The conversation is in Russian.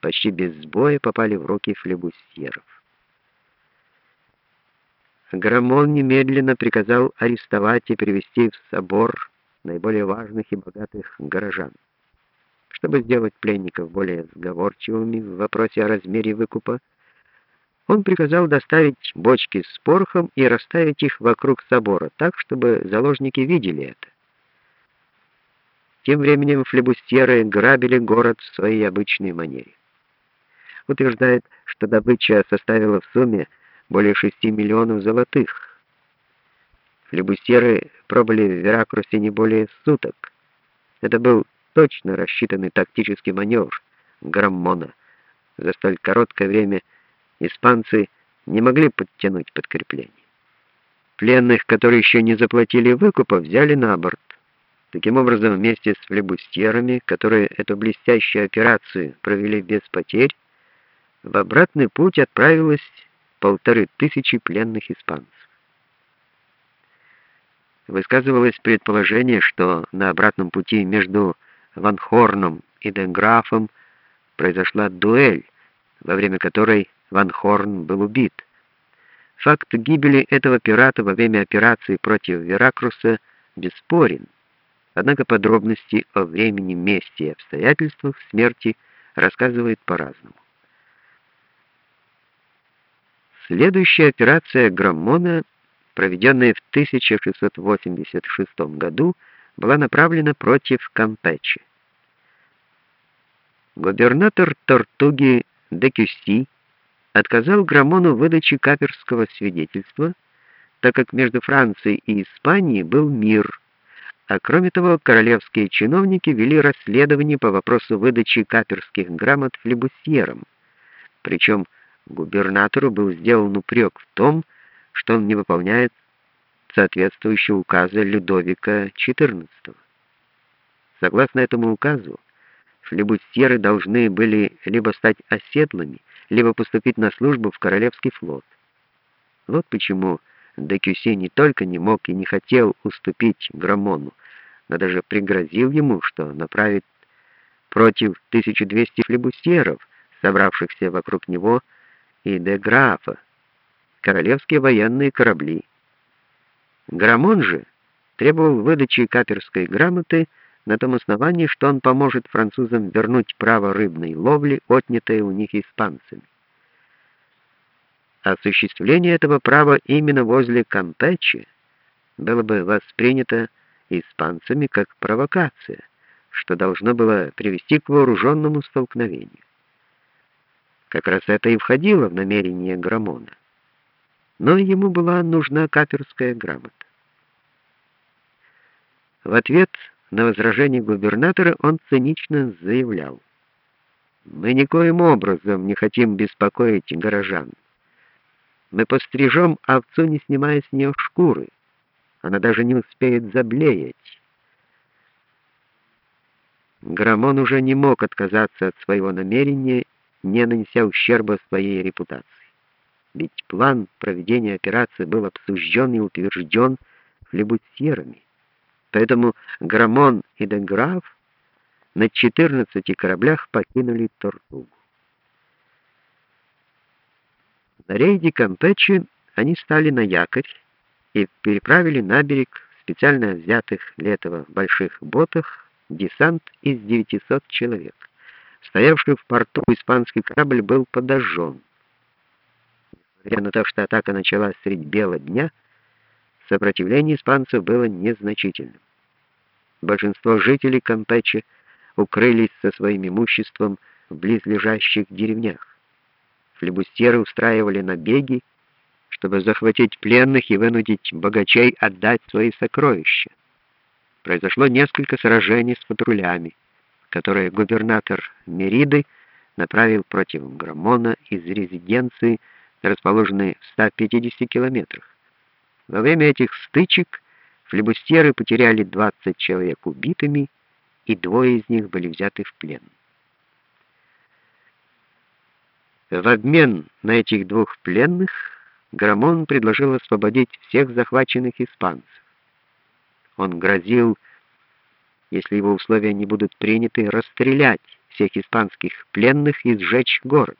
почти без сбоя попали в руки флебустьеров. Грамон немедленно приказал арестовать и привести в собор наиболее важных и богатых горожан. Чтобы сделать пленников более сговорчивыми в вопросе о размере выкупа, он приказал доставить бочки с порохом и расставить их вокруг собора, так, чтобы заложники видели это. Тем временем флебустьеры грабили город в своей обычной манере. Утверждает, что добыча составила в сумме более 6 миллионов золотых. Флебустьеры пробыли в Веракрусе не более суток. Это был точно рассчитанный тактический маневр Граммона. За столь короткое время испанцы не могли подтянуть подкрепление. Пленных, которые еще не заплатили выкупа, взяли на борт. Таким образом, вместе с флебустьерами, которые эту блестящую операцию провели без потерь, в обратный путь отправилась полторы тысячи пленных испанцев. Высказывалось предположение, что на обратном пути между Ван Хорном и Денграфом произошла дуэль, во время которой Ван Хорн был убит. Факт гибели этого пирата во время операции против Веракруса бесспорен, однако подробности о времени, месте и обстоятельствах смерти рассказывают по-разному. Следующая операция Граммона, проведенная в 1686 году, была направлена против Кампечи. Губернатор Тортуги де Кюсси отказал Грамону в выдаче каперского свидетельства, так как между Францией и Испанией был мир, а кроме того королевские чиновники вели расследование по вопросу выдачи каперских грамот флебусьерам, причем губернатору был сделан упрек в том, что он не выполняет соответствующего указа Людовика XIV. Согласно этому указу, флебустьеры должны были либо стать оседлыми, либо поступить на службу в Королевский флот. Вот почему Декюсе не только не мог и не хотел уступить Грамону, но даже пригрозил ему, что направит против 1200 флебустьеров, собравшихся вокруг него, и де Графа, королевские военные корабли. Грамон же требовал выдачи каперской грамоты на том основании, что он поможет французам вернуть право рыбной ловли, отнятое у них испанцами. Осуществление этого права именно возле Кампечи было бы воспринято испанцами как провокация, что должно было привести к вооруженному столкновению. Как раз это и входило в намерение Грамона. Но ему была нужна каперская грамота. В ответ на возражение губернатора он цинично заявлял: "Мы никоим образом не хотим беспокоить горожан. Мы пострижем овцу, не снимая с нее шкуры. Она даже не успеет заблеять". Грамон уже не мог отказаться от своего намерения не нанеся ущерба своей репутации. Ведь план проведения операции был обсужден и утвержден флебустьерами. Поэтому Грамон и Денграф на 14 кораблях покинули Тортугу. На рейде Кампечи они стали на якорь и переправили на берег специально взятых для этого больших ботах десант из 900 человек. Стоявший в порту испанский корабль был подожжен. Несмотря на то, что атака началась средь бела дня, сопротивление испанцев было незначительным. Большинство жителей Кампечи укрылись со своим имуществом в близлежащих деревнях. Флебустьеры устраивали набеги, чтобы захватить пленных и вынудить богачей отдать свои сокровища. Произошло несколько сражений с патрулями которое губернатор Мериды направил против Грамона из резиденции, расположенной в 150 километрах. Во время этих стычек флебустьеры потеряли 20 человек убитыми, и двое из них были взяты в плен. В обмен на этих двух пленных Грамон предложил освободить всех захваченных испанцев. Он грозил если его условия не будут приняты, расстрелять всех испанских пленных и сжечь город.